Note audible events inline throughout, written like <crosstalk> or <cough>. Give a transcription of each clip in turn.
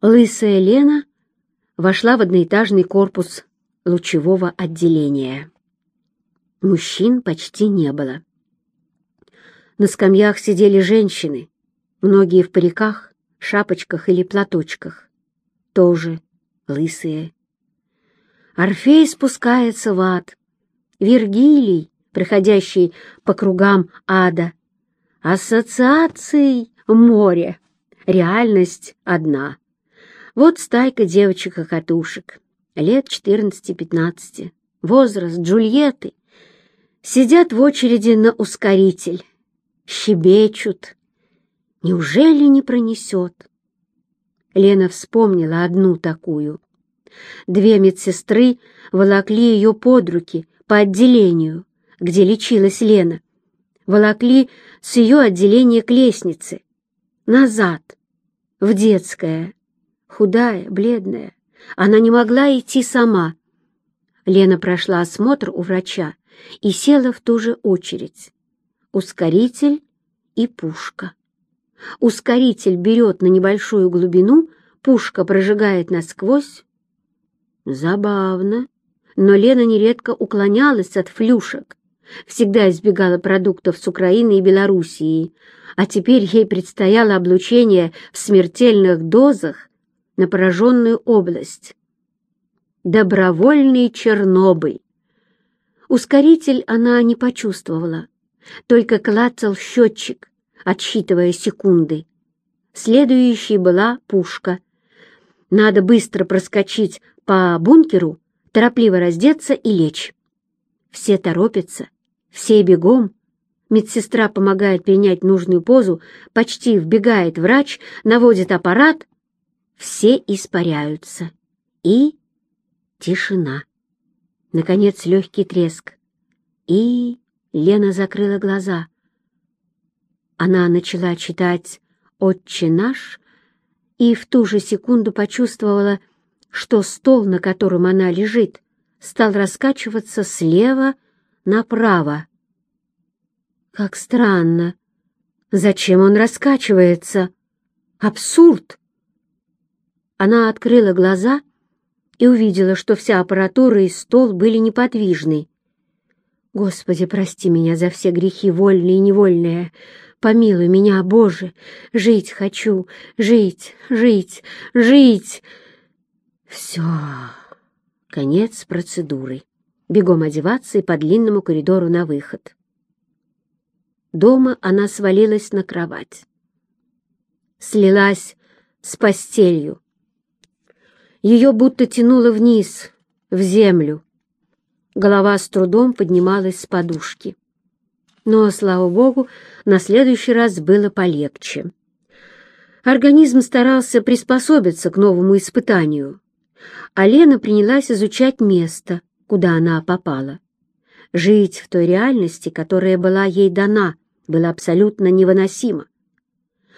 Лысая Лена вошла в одноэтажный корпус лучевого отделения. Мужчин почти не было. На скамьях сидели женщины, многие в париках, шапочках или платочках, тоже лысые. Орфей спускается в ад, Вергилий, проходящий по кругам ада, ассоциаций море, реальность одна. Вот стайка девочек-хохотушек, лет 14-15, возраст Джульетты, сидят в очереди на ускоритель, щебечут. Неужели не пронесет? Лена вспомнила одну такую. Две медсестры волокли ее под руки по отделению, где лечилась Лена. Волокли с ее отделения к лестнице. Назад, в детское. Худая, бледная. Она не могла идти сама. Лена прошла осмотр у врача и села в ту же очередь. Ускоритель и пушка. Ускоритель берет на небольшую глубину, пушка прожигает насквозь. Забавно, но Лена нередко уклонялась от флюшек, всегда избегала продуктов с Украины и Белоруссии, а теперь ей предстояло облучение в смертельных дозах на пораженную область. Добровольный Чернобыль. Ускоритель она не почувствовала, только клацал счетчик, отсчитывая секунды. Следующей была пушка. Надо быстро проскочить по бункеру, торопливо раздеться и лечь. Все торопятся, все бегом. Медсестра помогает принять нужную позу, почти вбегает врач, наводит аппарат. Все испаряются. И тишина. Наконец легкий треск. И Лена закрыла глаза. Она начала читать «Отче наш» и в ту же секунду почувствовала, что стол, на котором она лежит, стал раскачиваться слева направо. Как странно. Зачем он раскачивается? Абсурд! Она открыла глаза и увидела, что вся аппаратура и стол были неподвижны. Господи, прости меня за все грехи, вольные и невольные. Помилуй меня, Боже. Жить хочу, жить, жить, жить. Все. Конец процедуры. Бегом одеваться и по длинному коридору на выход. Дома она свалилась на кровать. Слилась с постелью. Ее будто тянуло вниз, в землю. Голова с трудом поднималась с подушки. Но, слава богу, на следующий раз было полегче. Организм старался приспособиться к новому испытанию, а Лена принялась изучать место, куда она попала. Жить в той реальности, которая была ей дана, было абсолютно невыносимо.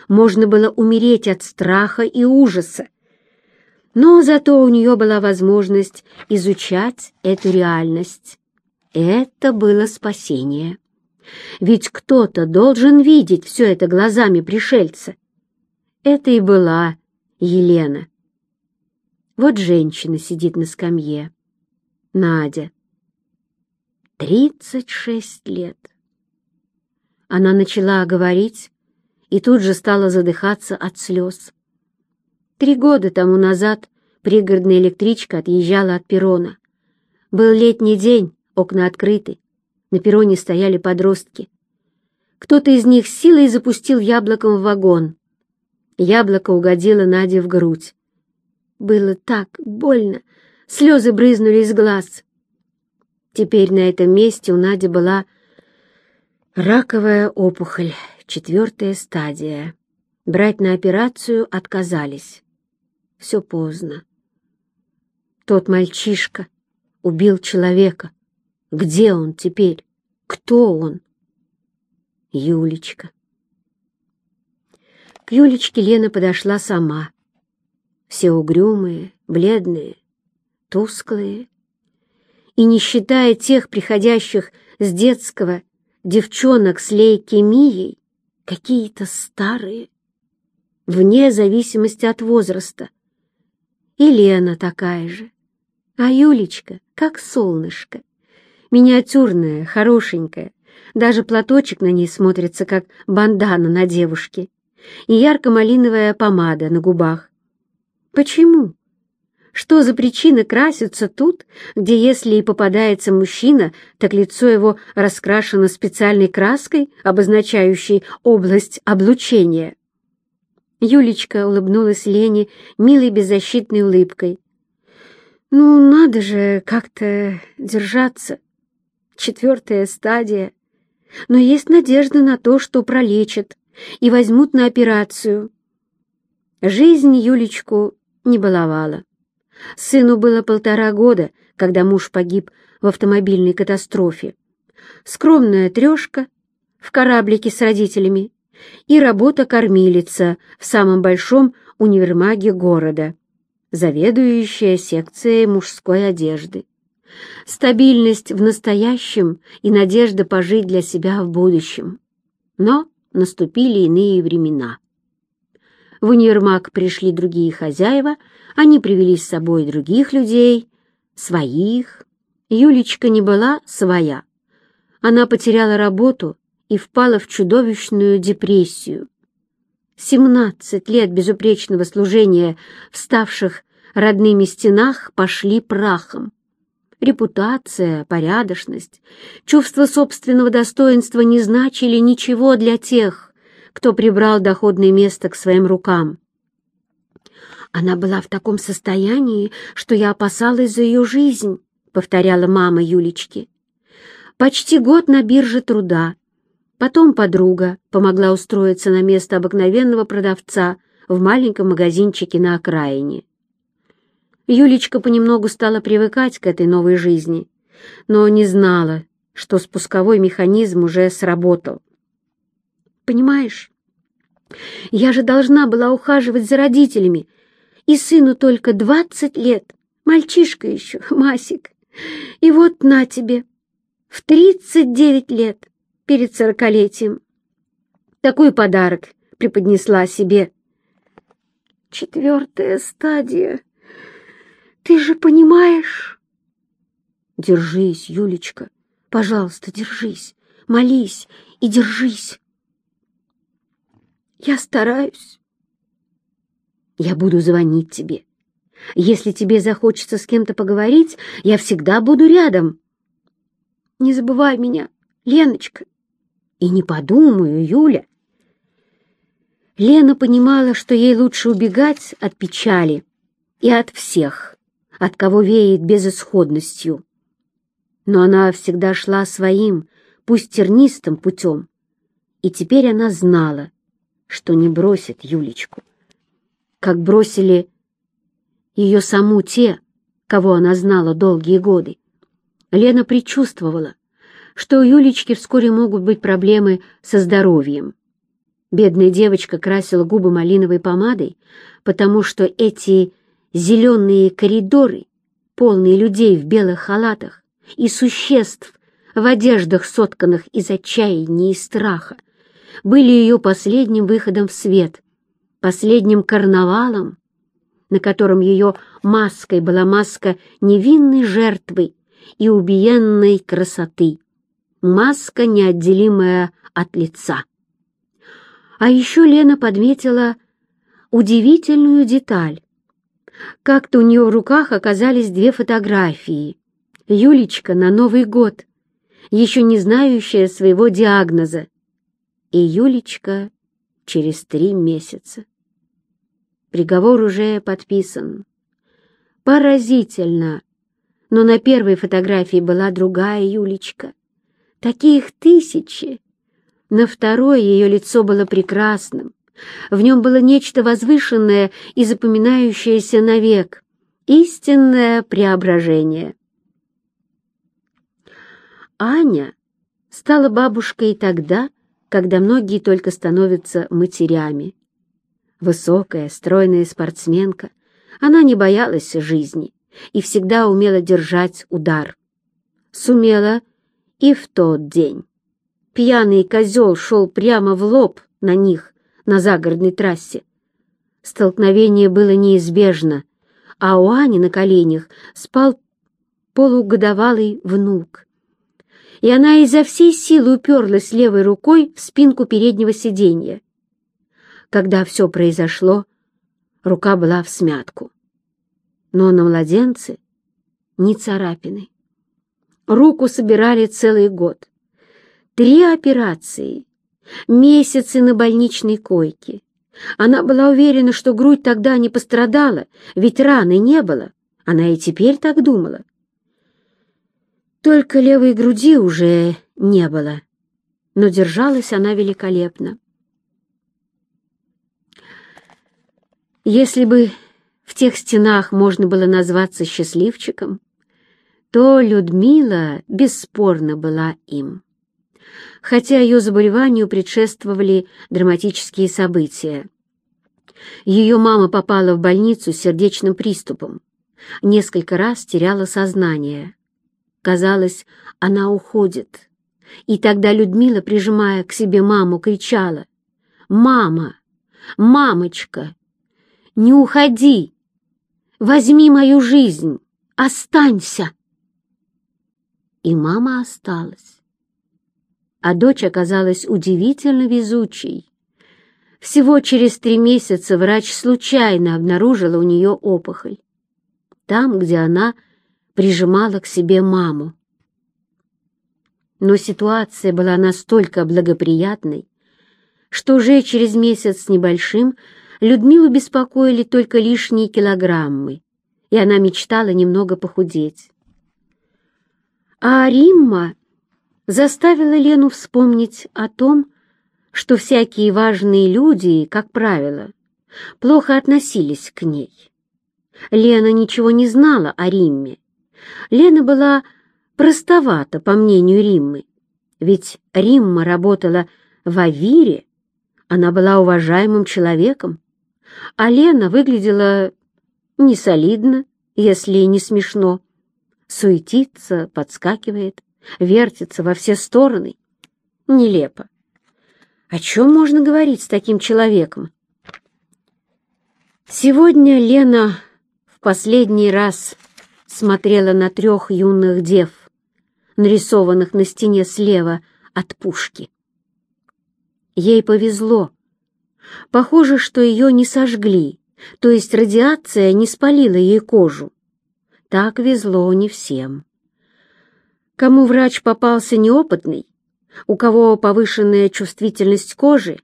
Можно было умереть от страха и ужаса, но зато у нее была возможность изучать эту реальность. Это было спасение. Ведь кто-то должен видеть все это глазами пришельца. Это и была Елена. Вот женщина сидит на скамье. Надя. Тридцать шесть лет. Она начала говорить и тут же стала задыхаться от слез. Три года тому назад пригородная электричка отъезжала от перрона. Был летний день, окна открыты, на перроне стояли подростки. Кто-то из них силой запустил яблоком в вагон. Яблоко угодило Наде в грудь. Было так больно, слезы брызнули из глаз. Теперь на этом месте у Нади была раковая опухоль, четвертая стадия. Брать на операцию отказались все поздно. Тот мальчишка убил человека. Где он теперь? Кто он? Юлечка. К Юлечке Лена подошла сама. Все угрюмые, бледные, тусклые. И не считая тех приходящих с детского девчонок с лейкемией, какие-то старые, вне зависимости от возраста — И Лена такая же. А Юлечка, как солнышко. Миниатюрная, хорошенькая. Даже платочек на ней смотрится, как бандана на девушке. И ярко-малиновая помада на губах. Почему? Что за причина краситься тут, где если и попадается мужчина, так лицо его раскрашено специальной краской, обозначающей область облучения? Юлечка улыбнулась Лене милой беззащитной улыбкой. «Ну, надо же как-то держаться. Четвертая стадия. Но есть надежда на то, что пролечат и возьмут на операцию». Жизнь Юлечку не баловала. Сыну было полтора года, когда муж погиб в автомобильной катастрофе. Скромная трешка в кораблике с родителями и работа-кормилица в самом большом универмаге города, заведующая секцией мужской одежды. Стабильность в настоящем и надежда пожить для себя в будущем. Но наступили иные времена. В универмаг пришли другие хозяева, они привели с собой других людей, своих. Юлечка не была своя. Она потеряла работу и впала в чудовищную депрессию. Семнадцать лет безупречного служения в ставших родными стенах пошли прахом. Репутация, порядочность, чувство собственного достоинства не значили ничего для тех, кто прибрал доходное место к своим рукам. «Она была в таком состоянии, что я опасалась за ее жизнь», — повторяла мама Юлечки. «Почти год на бирже труда. Потом подруга помогла устроиться на место обыкновенного продавца в маленьком магазинчике на окраине. Юлечка понемногу стала привыкать к этой новой жизни, но не знала, что спусковой механизм уже сработал. Понимаешь? Я же должна была ухаживать за родителями, и сыну только двадцать лет, мальчишка еще, <laughs> Масик. И вот на тебе, в тридцать девять лет, перед сорокалетием. Такой подарок преподнесла себе. Четвертая стадия. Ты же понимаешь? Держись, Юлечка, пожалуйста, держись, молись и держись. Я стараюсь. Я буду звонить тебе. Если тебе захочется с кем-то поговорить, я всегда буду рядом. Не забывай меня, Леночка. И не подумаю, Юля. Лена понимала, что ей лучше убегать от печали и от всех, от кого веет безысходностью. Но она всегда шла своим, пусть тернистым путем, и теперь она знала, что не бросит Юлечку. Как бросили ее саму те, кого она знала долгие годы. Лена предчувствовала, что у Юлечки вскоре могут быть проблемы со здоровьем. Бедная девочка красила губы малиновой помадой, потому что эти зеленые коридоры, полные людей в белых халатах и существ в одеждах, сотканных из отчаяния и страха, были ее последним выходом в свет, последним карнавалом, на котором ее маской была маска невинной жертвы и убиенной красоты, маска, неотделимая от лица. А еще Лена подметила удивительную деталь. Как-то у нее в руках оказались две фотографии. Юлечка на Новый год, еще не знающая своего диагноза, и Юлечка через три месяца. Приговор уже подписан. Поразительно, но на первой фотографии была другая Юлечка. Таких тысячи. На второй ее лицо было прекрасным. В нем было нечто возвышенное и запоминающееся навек. Истинное преображение. Аня стала бабушкой тогда, когда многие только становятся матерями. Высокая, стройная спортсменка, она не боялась жизни и всегда умела держать удар. Сумела и в тот день. Пьяный козел шел прямо в лоб на них на загородной трассе. Столкновение было неизбежно. а у Ани на коленях спал полугодовалый внук. И она изо всей силы уперлась левой рукой в спинку переднего сиденья. Когда все произошло, рука была в смятку. Но на младенце ни царапины. Руку собирали целый год. Три операции, месяцы на больничной койке. Она была уверена, что грудь тогда не пострадала, ведь раны не было. Она и теперь так думала. Только левой груди уже не было, но держалась она великолепно. Если бы в тех стенах можно было назваться счастливчиком, то Людмила бесспорно была им. Хотя ее заболеванию предшествовали драматические события. Ее мама попала в больницу с сердечным приступом, несколько раз теряла сознание. Казалось, она уходит. И тогда Людмила, прижимая к себе маму, кричала «Мама! Мамочка! Не уходи! Возьми мою жизнь! Останься!» И мама осталась. А дочь оказалась удивительно везучей. Всего через три месяца врач случайно обнаружила у нее опухоль. Там, где она прижимала к себе маму. Но ситуация была настолько благоприятной, что уже через месяц с небольшим Людмилу беспокоили только лишние килограммы, и она мечтала немного похудеть. А Римма заставила Лену вспомнить о том, что всякие важные люди, как правило, плохо относились к ней. Лена ничего не знала о Римме, Лена была простовата, по мнению Риммы, ведь Римма работала в Авире, она была уважаемым человеком, а Лена выглядела несолидно, если не смешно. Суетится, подскакивает, вертится во все стороны. Нелепо. О чем можно говорить с таким человеком? Сегодня Лена в последний раз смотрела на трех юных дев, нарисованных на стене слева от пушки. Ей повезло. Похоже, что ее не сожгли, то есть радиация не спалила ей кожу. Так везло не всем. Кому врач попался неопытный, у кого повышенная чувствительность кожи.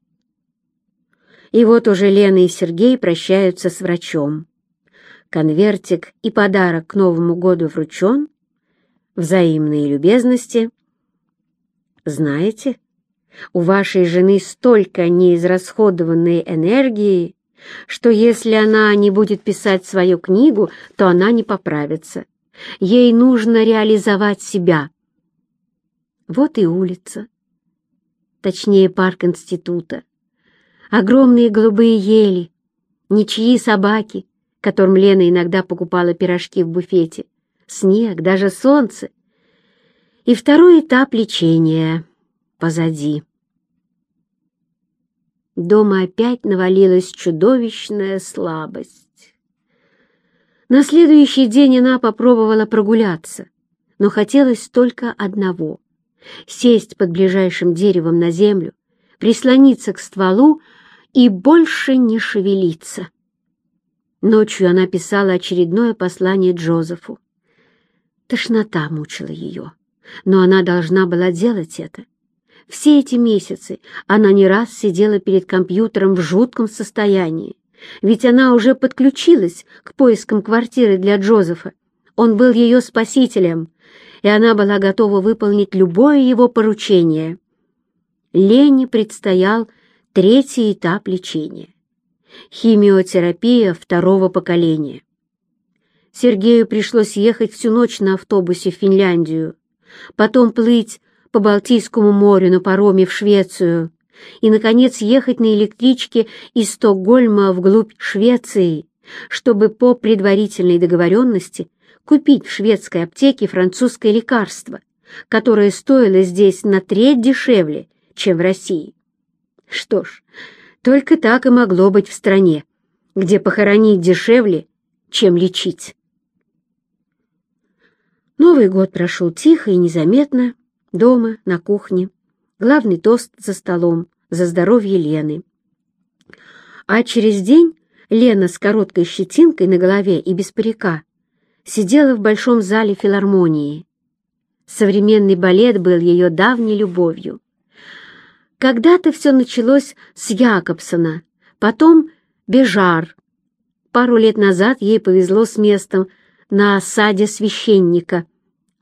И вот уже Лена и Сергей прощаются с врачом конвертик и подарок к Новому году вручен, взаимные любезности. Знаете, у вашей жены столько неизрасходованной энергии, что если она не будет писать свою книгу, то она не поправится. Ей нужно реализовать себя. Вот и улица, точнее парк института. Огромные голубые ели, ничьи собаки, которым Лена иногда покупала пирожки в буфете, снег, даже солнце. И второй этап лечения позади. Дома опять навалилась чудовищная слабость. На следующий день она попробовала прогуляться, но хотелось только одного — сесть под ближайшим деревом на землю, прислониться к стволу и больше не шевелиться. Ночью она писала очередное послание Джозефу. Тошнота мучила ее, но она должна была делать это. Все эти месяцы она не раз сидела перед компьютером в жутком состоянии, ведь она уже подключилась к поискам квартиры для Джозефа. Он был ее спасителем, и она была готова выполнить любое его поручение. Лене предстоял третий этап лечения химиотерапия второго поколения. Сергею пришлось ехать всю ночь на автобусе в Финляндию, потом плыть по Балтийскому морю на пароме в Швецию и, наконец, ехать на электричке из Стокгольма вглубь Швеции, чтобы по предварительной договоренности купить в шведской аптеке французское лекарство, которое стоило здесь на треть дешевле, чем в России. Что ж, только так и могло быть в стране, где похоронить дешевле, чем лечить. Новый год прошел тихо и незаметно, дома, на кухне. Главный тост за столом, за здоровье Лены. А через день Лена с короткой щетинкой на голове и без парика сидела в большом зале филармонии. Современный балет был ее давней любовью. Когда-то все началось с Якобсона, потом Бежар. Пару лет назад ей повезло с местом на осаде священника.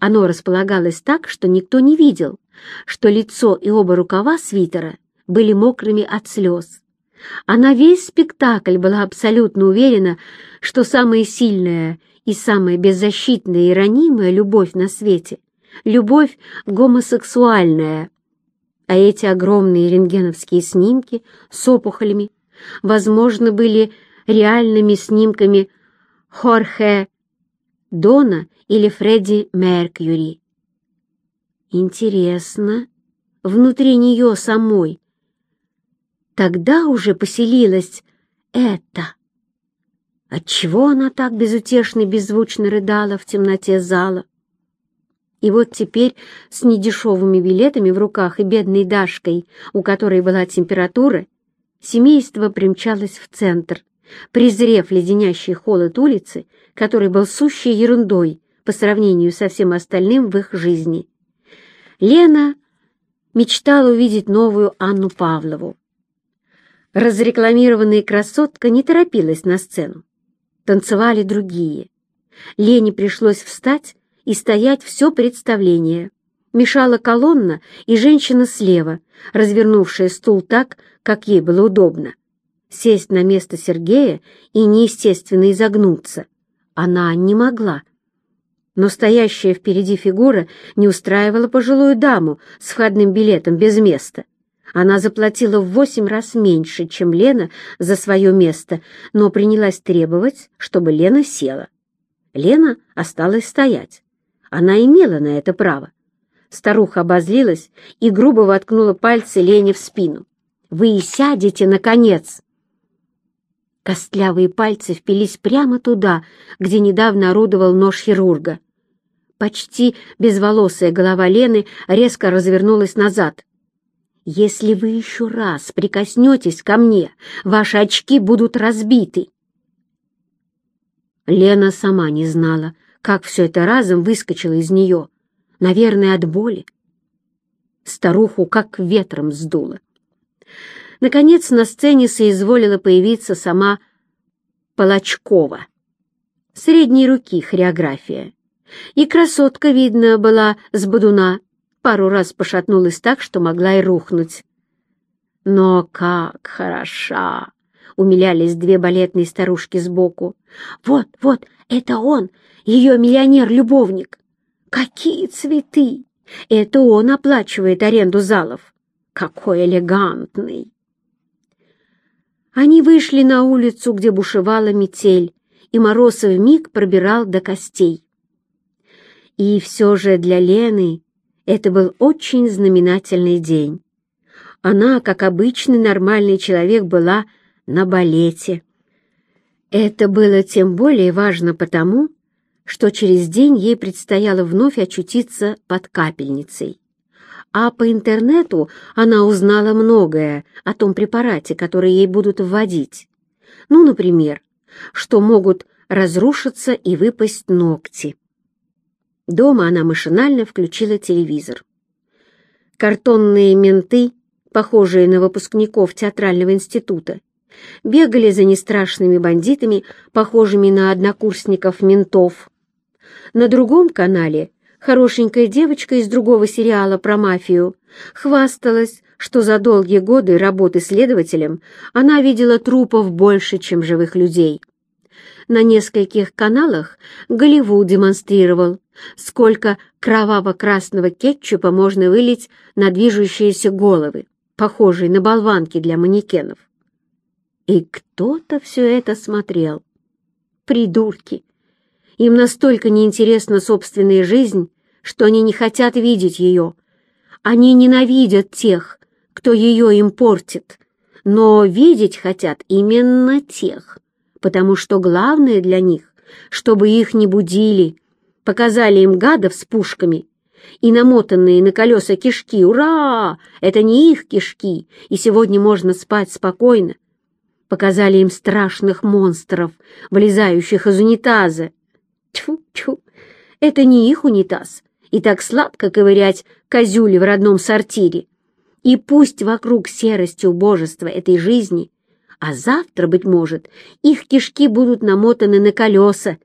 Оно располагалось так, что никто не видел, что лицо и оба рукава свитера были мокрыми от слез. Она весь спектакль была абсолютно уверена, что самая сильная и самая беззащитная и ранимая любовь на свете — любовь гомосексуальная. А эти огромные рентгеновские снимки с опухолями, возможно, были реальными снимками Хорхе Дона или Фредди Меркьюри. Интересно, внутри нее самой тогда уже поселилась это. Отчего она так безутешно и беззвучно рыдала в темноте зала? И вот теперь с недешевыми билетами в руках и бедной Дашкой, у которой была температура, семейство примчалось в центр, презрев леденящий холод улицы, который был сущей ерундой по сравнению со всем остальным в их жизни. Лена мечтала увидеть новую Анну Павлову, Разрекламированная красотка не торопилась на сцену. Танцевали другие. Лене пришлось встать и стоять все представление. Мешала колонна и женщина слева, развернувшая стул так, как ей было удобно. Сесть на место Сергея и неестественно изогнуться. Она не могла. Но стоящая впереди фигура не устраивала пожилую даму с входным билетом без места. Она заплатила в восемь раз меньше, чем Лена за свое место, но принялась требовать, чтобы Лена села. Лена осталась стоять. Она имела на это право. Старуха обозлилась и грубо воткнула пальцы Лене в спину. «Вы сядете, наконец!» Костлявые пальцы впились прямо туда, где недавно орудовал нож хирурга. Почти безволосая голова Лены резко развернулась назад. Если вы еще раз прикоснетесь ко мне, ваши очки будут разбиты. Лена сама не знала, как все это разом выскочило из нее. Наверное, от боли. Старуху как ветром сдуло. Наконец на сцене соизволила появиться сама Палачкова. Средней руки хореография. И красотка, видно, была с бодуна, пару раз пошатнулась так, что могла и рухнуть. «Но как хороша!» — умилялись две балетные старушки сбоку. «Вот, вот, это он, ее миллионер-любовник! Какие цветы! Это он оплачивает аренду залов! Какой элегантный!» Они вышли на улицу, где бушевала метель, и мороз вмиг пробирал до костей. И все же для Лены это был очень знаменательный день. Она, как обычный нормальный человек, была на балете. Это было тем более важно потому, что через день ей предстояло вновь очутиться под капельницей. А по интернету она узнала многое о том препарате, который ей будут вводить. Ну, например, что могут разрушиться и выпасть ногти. Дома она машинально включила телевизор. Картонные менты, похожие на выпускников театрального института, бегали за нестрашными бандитами, похожими на однокурсников ментов. На другом канале хорошенькая девочка из другого сериала про мафию хвасталась, что за долгие годы работы следователем она видела трупов больше, чем живых людей. На нескольких каналах Голливуд демонстрировал, сколько кроваво-красного кетчупа можно вылить на движущиеся головы, похожие на болванки для манекенов. И кто-то все это смотрел. Придурки! Им настолько неинтересна собственная жизнь, что они не хотят видеть ее. Они ненавидят тех, кто ее им портит, но видеть хотят именно тех, потому что главное для них чтобы их не будили, показали им гадов с пушками и намотанные на колеса кишки. Ура! Это не их кишки, и сегодня можно спать спокойно. Показали им страшных монстров, вылезающих из унитаза. Тьфу-тьфу, это не их унитаз, и так сладко ковырять козюли в родном сортире. И пусть вокруг серости убожества этой жизни, а завтра, быть может, их кишки будут намотаны на колеса.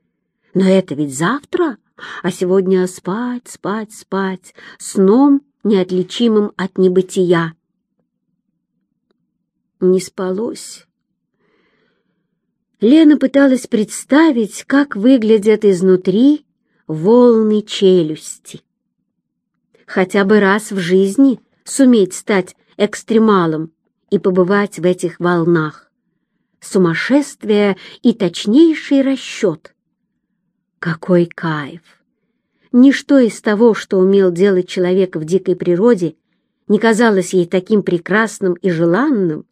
Но это ведь завтра, а сегодня спать, спать, спать, сном, неотличимым от небытия. Не спалось. Лена пыталась представить, как выглядят изнутри волны челюсти. Хотя бы раз в жизни суметь стать экстремалом и побывать в этих волнах. Сумасшествие и точнейший расчет. Какой кайф! Ничто из того, что умел делать человек в дикой природе, не казалось ей таким прекрасным и желанным,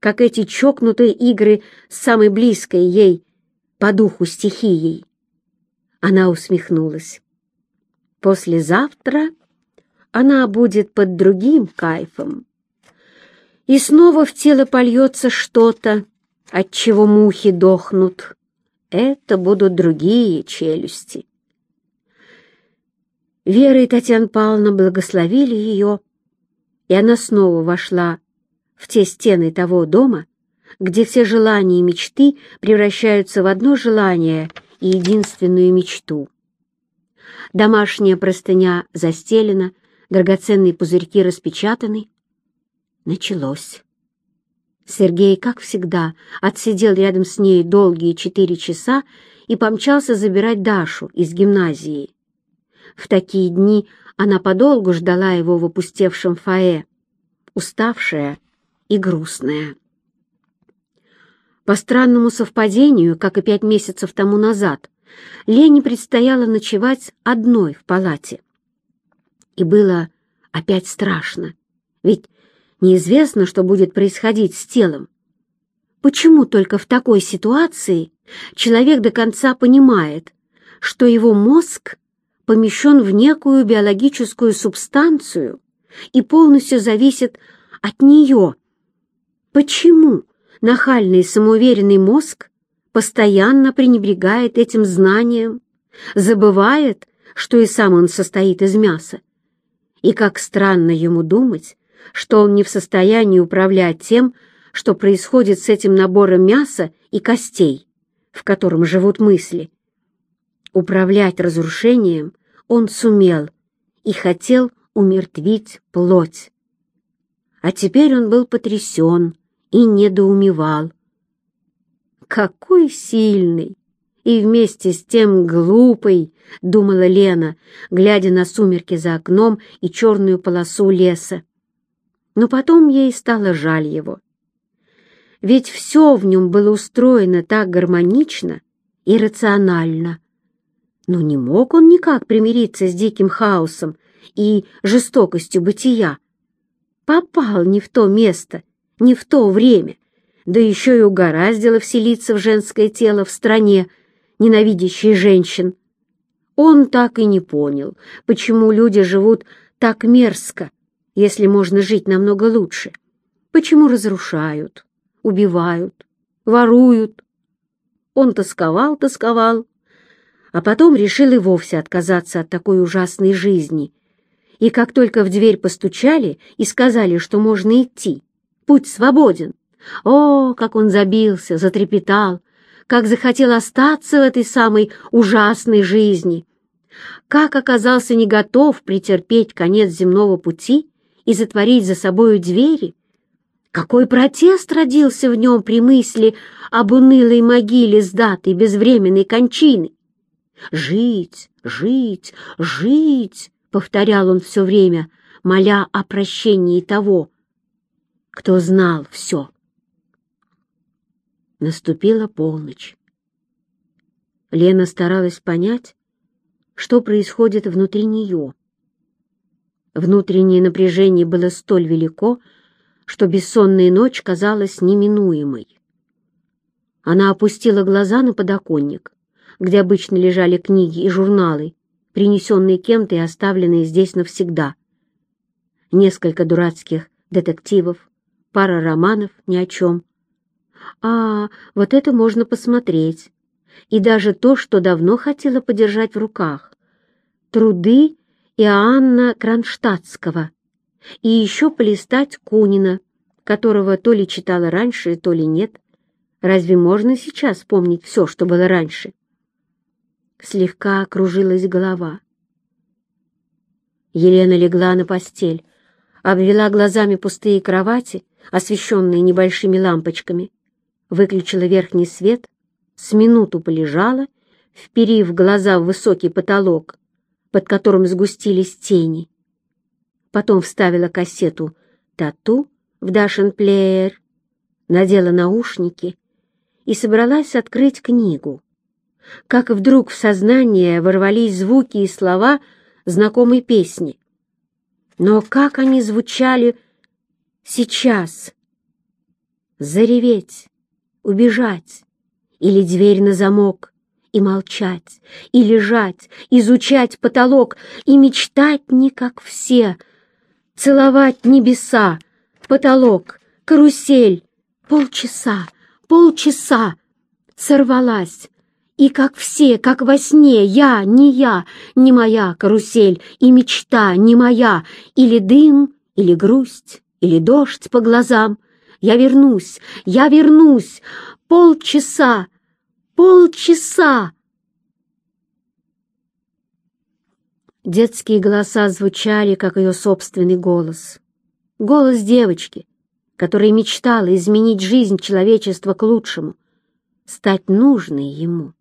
как эти чокнутые игры с самой близкой ей по духу стихией. Она усмехнулась. Послезавтра она будет под другим кайфом. И снова в тело польется что-то, от чего мухи дохнут. Это будут другие челюсти. Вера и Татьяна Павловна благословили ее, и она снова вошла в те стены того дома, где все желания и мечты превращаются в одно желание и единственную мечту. Домашняя простыня застелена, драгоценные пузырьки распечатаны. Началось. Сергей, как всегда, отсидел рядом с ней долгие четыре часа и помчался забирать Дашу из гимназии. В такие дни она подолгу ждала его в опустевшем фойе, уставшая и грустная. По странному совпадению, как и пять месяцев тому назад, Лене предстояло ночевать одной в палате. И было опять страшно, ведь неизвестно, что будет происходить с телом. Почему только в такой ситуации человек до конца понимает, что его мозг помещен в некую биологическую субстанцию и полностью зависит от нее? Почему нахальный самоуверенный мозг постоянно пренебрегает этим знанием, забывает, что и сам он состоит из мяса? И как странно ему думать, что он не в состоянии управлять тем, что происходит с этим набором мяса и костей, в котором живут мысли. Управлять разрушением он сумел и хотел умертвить плоть. А теперь он был потрясен и недоумевал. Какой сильный! и вместе с тем глупый, — думала Лена, глядя на сумерки за окном и черную полосу леса. Но потом ей стало жаль его. Ведь все в нем было устроено так гармонично и рационально. Но не мог он никак примириться с диким хаосом и жестокостью бытия. Попал не в то место, не в то время, да еще и угораздило вселиться в женское тело в стране, ненавидящей женщин. Он так и не понял, почему люди живут так мерзко, если можно жить намного лучше. Почему разрушают, убивают, воруют. Он тосковал, тосковал, а потом решил и вовсе отказаться от такой ужасной жизни. И как только в дверь постучали и сказали, что можно идти, путь свободен, о, как он забился, затрепетал, как захотел остаться в этой самой ужасной жизни, как оказался не готов претерпеть конец земного пути и затворить за собою двери, какой протест родился в нем при мысли об унылой могиле с датой безвременной кончины. «Жить, жить, жить!» — повторял он все время, моля о прощении того, кто знал все. Наступила полночь. Лена старалась понять, что происходит внутри нее. Внутреннее напряжение было столь велико, что бессонная ночь казалась неминуемой. Она опустила глаза на подоконник, где обычно лежали книги и журналы, принесенные кем-то и оставленные здесь навсегда. Несколько дурацких детективов, пара романов ни о чем. А, вот это можно посмотреть. И даже то, что давно хотела подержать в руках. Труды Иоанна Кронштадтского. И еще полистать Кунина, которого то ли читала раньше, то ли нет. Разве можно сейчас помнить все, что было раньше? Слегка кружилась голова. Елена легла на постель, обвела глазами пустые кровати, освещенные небольшими лампочками, выключила верхний свет, с минуту полежала, вперив глаза в высокий потолок, под которым сгустились тени. Потом вставила кассету «Тату» в Дашин плеер, надела наушники и собралась открыть книгу как вдруг в сознание ворвались звуки и слова знакомой песни. Но как они звучали сейчас? Зареветь, убежать, или дверь на замок, и молчать, и лежать, изучать потолок, и мечтать не как все, целовать небеса, потолок, карусель, полчаса, полчаса, сорвалась, и как все, как во сне, я, не я, не моя карусель, и мечта не моя, или дым, или грусть, или дождь по глазам. Я вернусь, я вернусь, полчаса, полчаса. Детские голоса звучали, как ее собственный голос. Голос девочки, которая мечтала изменить жизнь человечества к лучшему, стать нужной ему.